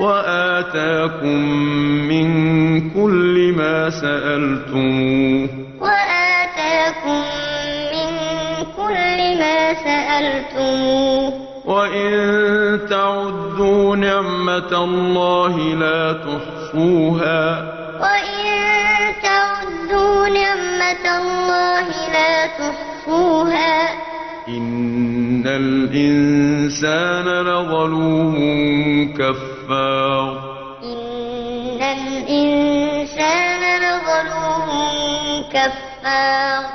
وآتاكم من كل ما سألتموه. وآتاكم من كل ما سألتموه. وإن تعدوا نعمة الله لا تحصوها. وإن تعدوا نعمة الله لا تحصوها. إن الإنسان لظلوم كفار إن الإنسان لظلوم كفار